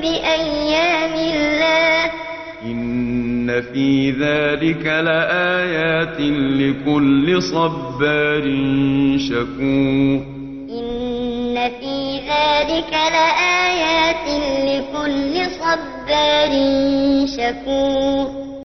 بأيام الله إن في ذلك لآيات لكل صبار شكور إن في ذلك لآيات لكل صبار شكور